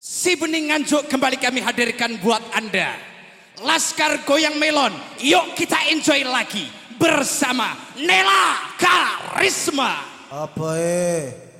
Si Bening Nganjuk kembali kami hadirkan buat Anda. Laskar Goyang Melon, yuk kita enjoy lagi bersama Nela Karisma. Apa eh?